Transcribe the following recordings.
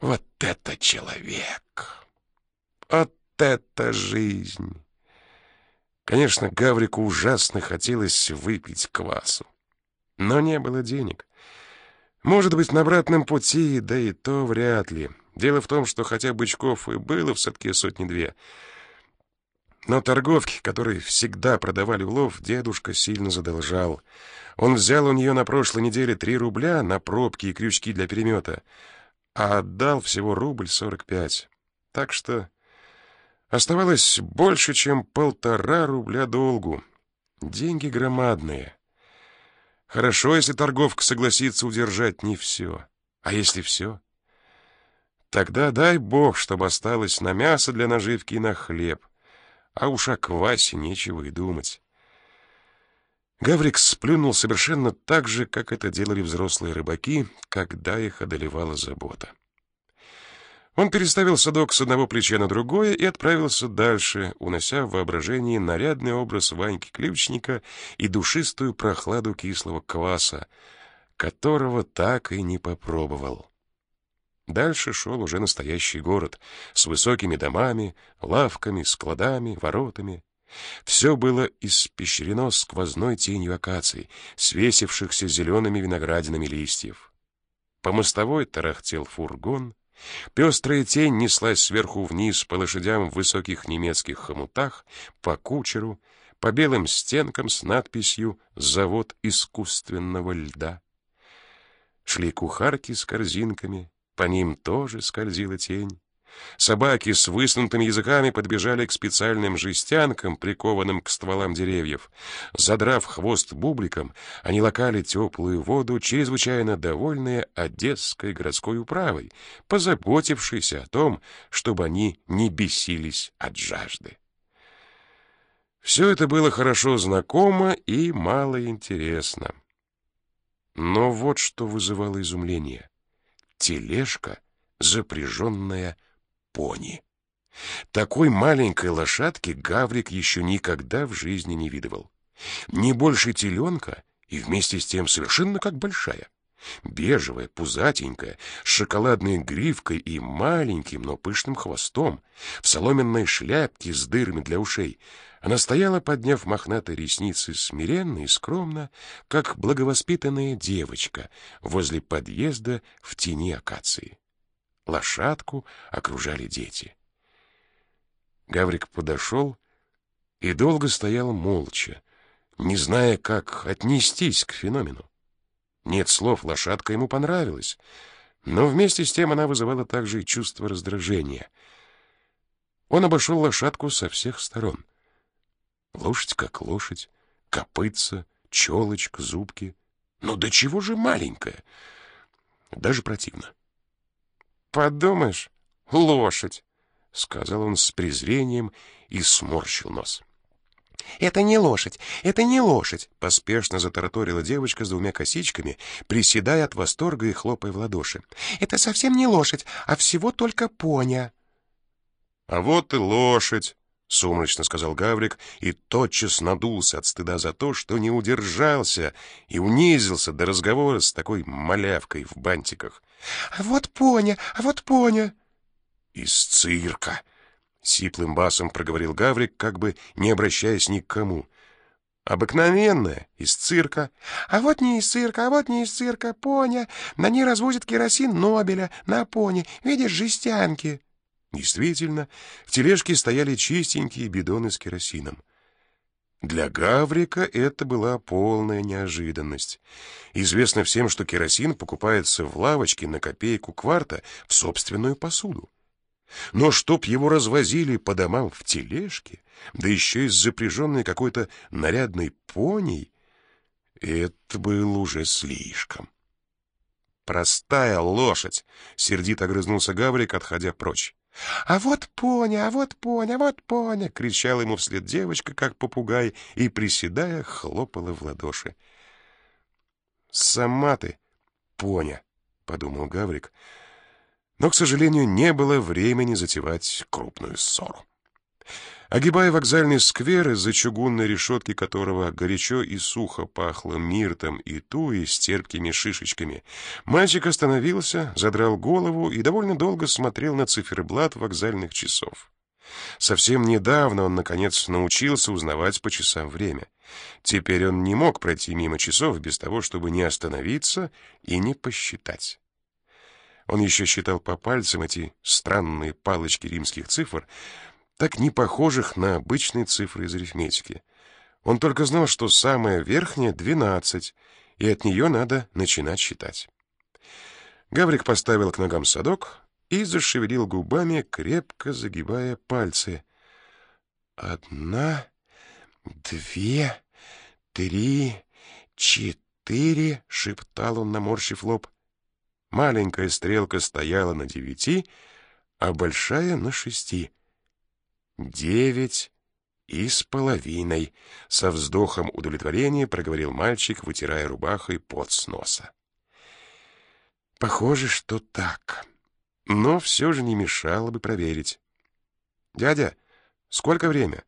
Вот это человек! Вот это жизнь! Конечно, Гаврику ужасно хотелось выпить квасу, но не было денег. Может быть, на обратном пути, да и то вряд ли. Дело в том, что хотя бычков и было в садке сотни-две, но торговки, которые всегда продавали улов, дедушка сильно задолжал. Он взял у нее на прошлой неделе три рубля на пробки и крючки для перемета, а отдал всего рубль сорок пять. Так что оставалось больше, чем полтора рубля долгу. Деньги громадные. Хорошо, если торговка согласится удержать не все. А если все? Тогда дай бог, чтобы осталось на мясо для наживки и на хлеб. А уж о квасе нечего и думать. Гаврик сплюнул совершенно так же, как это делали взрослые рыбаки, когда их одолевала забота. Он переставил садок с одного плеча на другое и отправился дальше, унося в воображении нарядный образ Ваньки Ключника и душистую прохладу кислого кваса, которого так и не попробовал. Дальше шел уже настоящий город с высокими домами, лавками, складами, воротами. Все было испещрено сквозной тенью акаций, свесившихся зелеными виноградинами листьев. По мостовой тарахтел фургон, пестрая тень неслась сверху вниз по лошадям в высоких немецких хомутах, по кучеру, по белым стенкам с надписью «Завод искусственного льда». Шли кухарки с корзинками, по ним тоже скользила тень. Собаки с высунутыми языками подбежали к специальным жестянкам, прикованным к стволам деревьев. Задрав хвост бубликом, они лакали теплую воду, чрезвычайно довольные Одесской городской управой, позаботившейся о том, чтобы они не бесились от жажды. Все это было хорошо знакомо и мало интересно. Но вот что вызывало изумление тележка, запряженная пони. Такой маленькой лошадки Гаврик еще никогда в жизни не видывал. Не больше теленка и вместе с тем совершенно как большая. Бежевая, пузатенькая, с шоколадной гривкой и маленьким, но пышным хвостом, в соломенной шляпке с дырами для ушей. Она стояла, подняв мохнатые ресницы смиренно и скромно, как благовоспитанная девочка возле подъезда в тени акации. Лошадку окружали дети. Гаврик подошел и долго стоял молча, не зная, как отнестись к феномену. Нет слов, лошадка ему понравилась, но вместе с тем она вызывала также и чувство раздражения. Он обошел лошадку со всех сторон. Лошадь как лошадь, копытца, челочка, зубки. Но до чего же маленькая? Даже противно. «Подумаешь, лошадь!» — сказал он с презрением и сморщил нос. «Это не лошадь, это не лошадь!» — поспешно затараторила девочка с двумя косичками, приседая от восторга и хлопая в ладоши. «Это совсем не лошадь, а всего только поня!» «А вот и лошадь!» — сумрачно сказал Гаврик и тотчас надулся от стыда за то, что не удержался и унизился до разговора с такой малявкой в бантиках. «А вот поня, а вот поня!» «Из цирка!» — сиплым басом проговорил Гаврик, как бы не обращаясь ни к кому. «Обыкновенная, из цирка». «А вот не из цирка, а вот не из цирка, поня. На ней развозят керосин Нобеля, на пони. Видишь, жестянки». Действительно, в тележке стояли чистенькие бидоны с керосином. Для Гаврика это была полная неожиданность. Известно всем, что керосин покупается в лавочке на копейку кварта в собственную посуду. Но чтоб его развозили по домам в тележке, да еще и с запряженной какой-то нарядной поней, это было уже слишком. «Простая лошадь!» — сердито огрызнулся Гаврик, отходя прочь. «А вот поня, а вот поня, а вот поня!» — кричала ему вслед девочка, как попугай, и, приседая, хлопала в ладоши. «Сама ты, поня!» — подумал Гаврик — но, к сожалению, не было времени затевать крупную ссору. Огибая вокзальный сквер, из-за чугунной решетки которого горячо и сухо пахло миртом и туей с терпкими шишечками, мальчик остановился, задрал голову и довольно долго смотрел на циферблат вокзальных часов. Совсем недавно он, наконец, научился узнавать по часам время. Теперь он не мог пройти мимо часов без того, чтобы не остановиться и не посчитать. Он еще считал по пальцам эти странные палочки римских цифр, так не похожих на обычные цифры из арифметики. Он только знал, что самая верхняя — двенадцать, и от нее надо начинать считать. Гаврик поставил к ногам садок и зашевелил губами, крепко загибая пальцы. «Одна, две, три, четыре», — шептал он, наморщив лоб. Маленькая стрелка стояла на девяти, а большая — на шести. «Девять и с половиной», — со вздохом удовлетворения проговорил мальчик, вытирая рубахой пот с носа. «Похоже, что так, но все же не мешало бы проверить». «Дядя, сколько время?»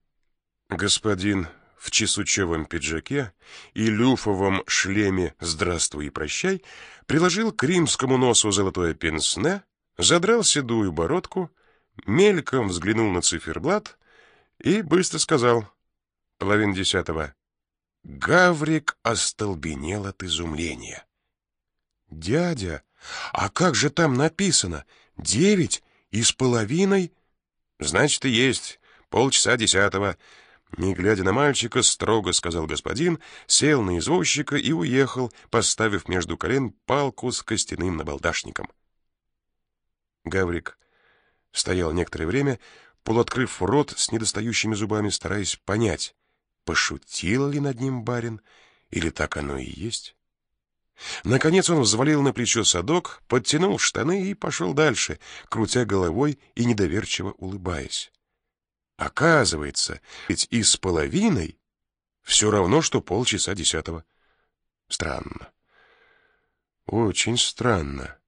Господин в чесучевом пиджаке и люфовом шлеме «Здравствуй и прощай» приложил к римскому носу золотое пенсне, задрал седую бородку — мельком взглянул на циферблат и быстро сказал «Половина десятого». Гаврик остолбенел от изумления. «Дядя, а как же там написано? Девять и с половиной?» «Значит, и есть. Полчаса десятого». Не глядя на мальчика, строго сказал господин, сел на извозчика и уехал, поставив между колен палку с костяным набалдашником. Гаврик Стоял некоторое время, полуоткрыв рот с недостающими зубами, стараясь понять, пошутил ли над ним барин, или так оно и есть. Наконец он взвалил на плечо садок, подтянул штаны и пошел дальше, крутя головой и недоверчиво улыбаясь. Оказывается, ведь и с половиной все равно, что полчаса десятого. Странно. Очень странно.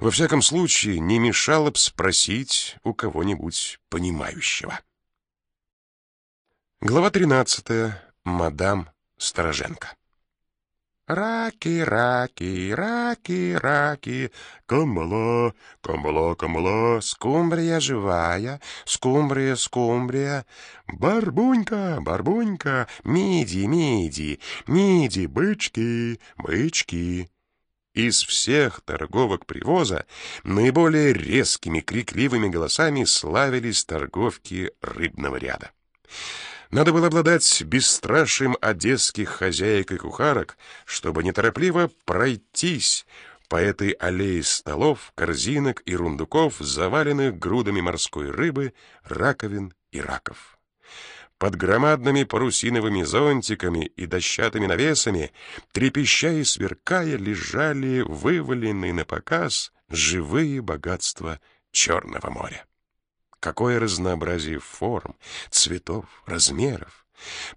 Во всяком случае, не мешало б спросить у кого-нибудь понимающего. Глава 13. Мадам Стороженко. Раки, раки, раки, раки, камбала, камбала, камбала, скумбрия живая, скумбрия, скумбрия, барбунька, барбунька, миди, миди, миди, бычки, бычки. Из всех торговок привоза наиболее резкими крикливыми голосами славились торговки рыбного ряда. Надо было обладать бесстрашием одесских хозяек и кухарок, чтобы неторопливо пройтись по этой аллее столов, корзинок и рундуков, заваленных грудами морской рыбы, раковин и раков. Под громадными парусиновыми зонтиками и дощатыми навесами, трепеща и сверкая, лежали вываленные на показ живые богатства Черного моря. Какое разнообразие форм, цветов, размеров!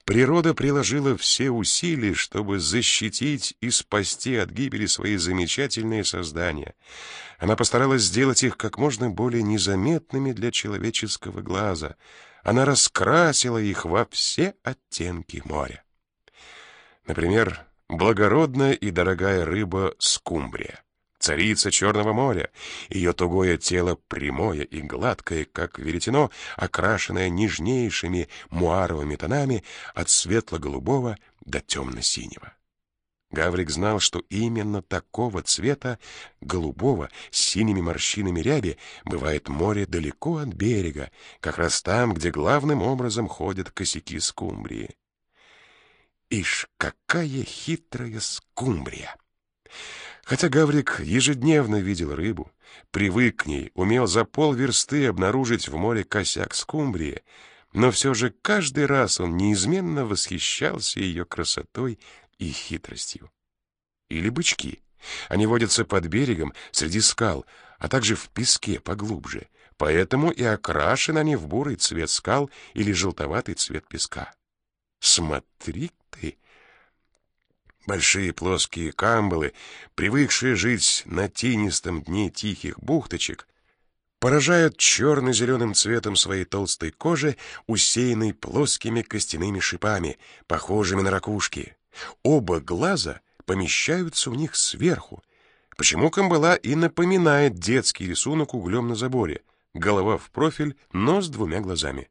Природа приложила все усилия, чтобы защитить и спасти от гибели свои замечательные создания. Она постаралась сделать их как можно более незаметными для человеческого глаза — она раскрасила их во все оттенки моря. Например, благородная и дорогая рыба скумбрия, царица Черного моря. Ее тугое тело прямое и гладкое, как веретено, окрашенное нежнейшими муаровыми тонами от светло-голубого до темно-синего. Гаврик знал, что именно такого цвета, голубого, с синими морщинами ряби, бывает море далеко от берега, как раз там, где главным образом ходят косяки скумбрии. Ишь, какая хитрая скумбрия! Хотя Гаврик ежедневно видел рыбу, привык к ней, умел за полверсты обнаружить в море косяк скумбрии, но все же каждый раз он неизменно восхищался ее красотой и хитростью. Или бычки. Они водятся под берегом, среди скал, а также в песке поглубже, поэтому и окрашены они в бурый цвет скал или желтоватый цвет песка. Смотри ты! Большие плоские камбалы, привыкшие жить на тенистом дне тихих бухточек, поражают черно-зеленым цветом своей толстой кожи, усеянной плоскими костяными шипами, похожими на ракушки. Оба глаза помещаются у них сверху, почему камбала и напоминает детский рисунок углем на заборе. Голова в профиль, но с двумя глазами.